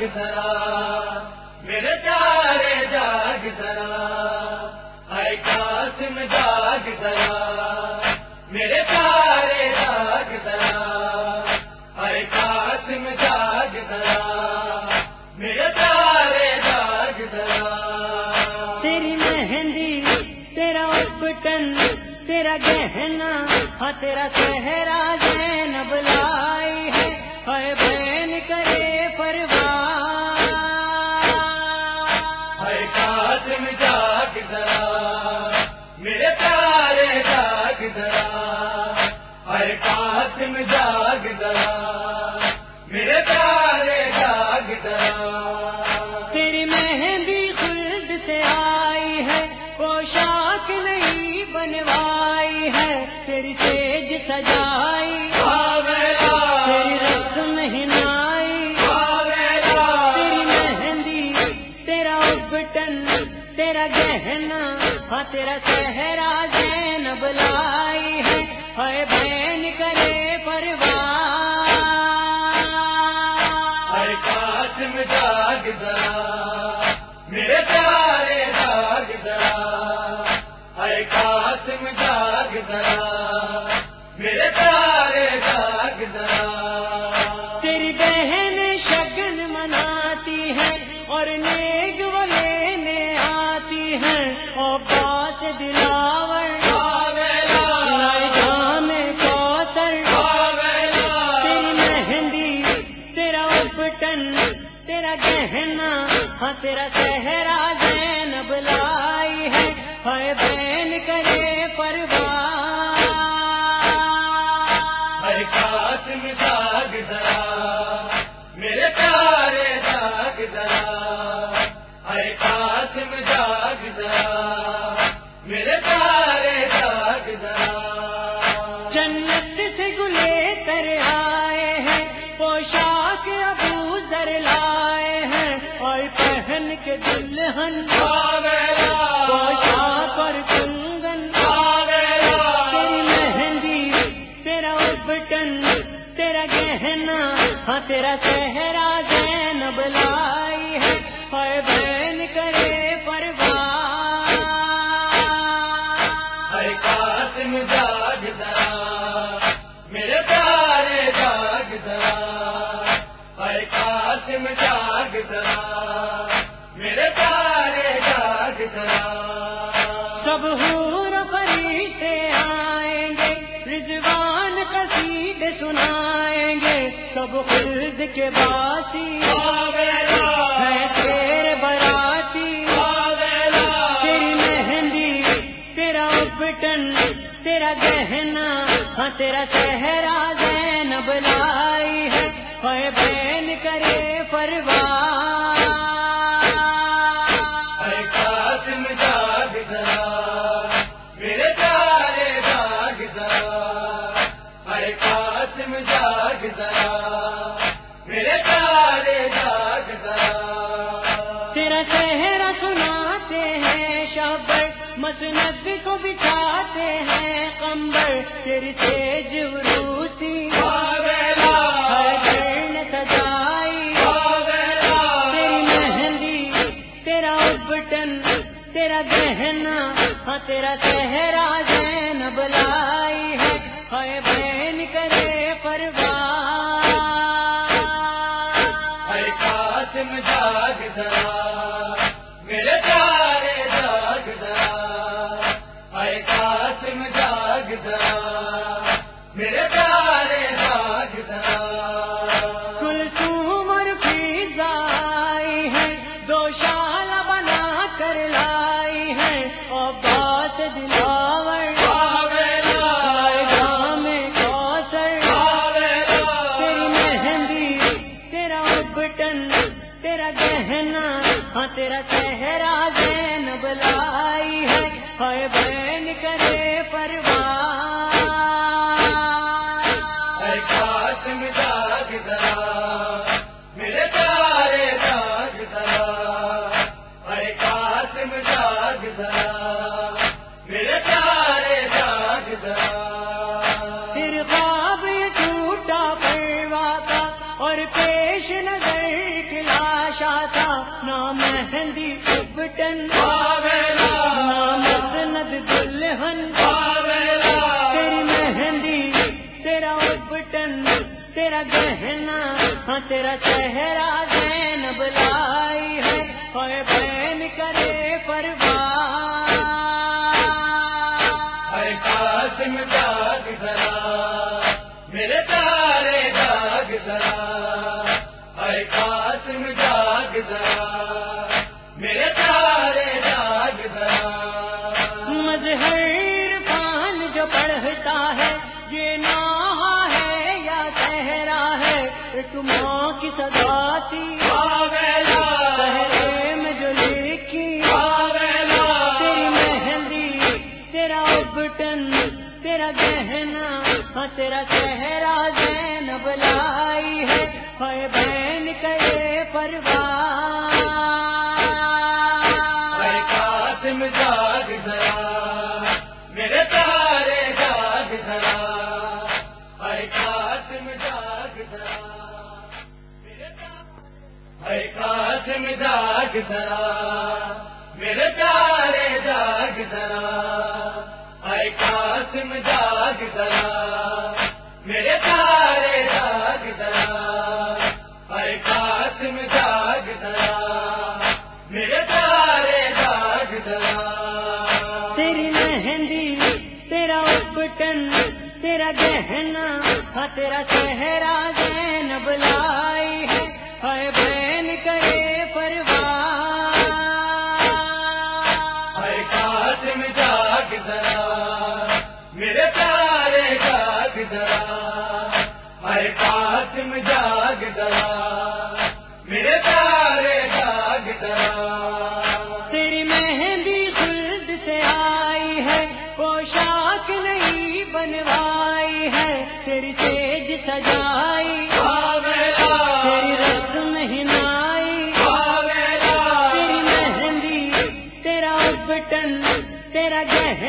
ذرا، میرے پیارے جاگ ذرا اے قاسم جاگ ذرا، میرے پیارے جاگ ذرا اے قاسم جاگ ذرا، میرے پیارے جاگ ذرا۔ تیری مہندی، تیرا بٹن تیرا گہنا ہاں تیرا سہرا نہیں بنوائی ہے تیری سیج سجائی۔ تیری رسم ہنائی تیری مہندی، تیرا بٹن تیرا گہنا ہاں تیرا سہرا جین بلائی ہے۔ ہائے بین کرے پرواہ اے قاسم جاگ ذرا۔ ذرا میرے جاگ ذرا۔ تیری بہن شگن مناتی ہے اور نیک وہ لینے آتی ہے۔ اور بات دلاور تیری مہندی تیرا بٹن تیرا گہنا ہاں تیرا سہرا جین بلائی ہے۔ ہائے بین کرے اور پہن کے دلہن اور کنگن تیری مہندی تیرا بٹن تیرا گہنا ہاں تیرا چہرہ جین بلائی ہے۔ سب حور فریشتے آئیں گے، رضوان قصید سنائیں گے، سب خلد کے باسی ہے تیرے براتی تیری مہندی، تیرا بٹن تیرا گہنا ہاں تیرا چہرہ زین بلائی ہے ہے بین کرے پرواہ مسند کو بچھاتے ہیں کمبر تیری تیج روسی ہر کرن سجائی۔ تیری مہندی تیرا بٹن تیرا گہنا ہاں تیرا چہرہ زین بلائی قاسم جاگ ذرا ہاں تیرا چہرہ زین بلائی ہے، ہائے بین کرے پرواہ اے قاسم جاگ ذرا، میرے پیارے جاگ ذرا۔ اے قاسم جاگ ذرا۔ تیرا چہرہ زینب لائی ہے اور بین کرے پرواز ہر قاسم جاگ ذرا تمہاں کی سدا تھی۔ قاسم جاگ ذرا، میرے پیارے جاگ ذرا۔ اے قاسم جاگ ذرا، میرے پیارے جاگ ذرا۔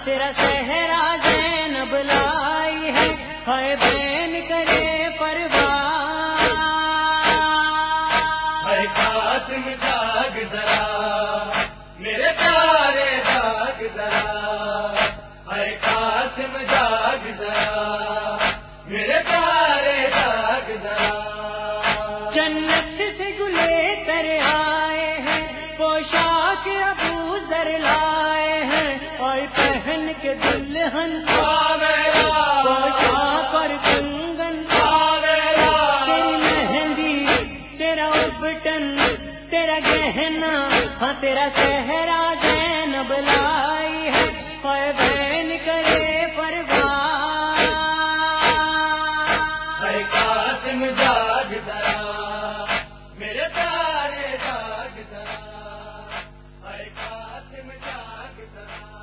حسرت صحرا بلائی ہے ہر بین کرے پرواہ۔ ہر داغ میں داغ داغ جنت سے گلے کر آئے ہیں پوشاک اب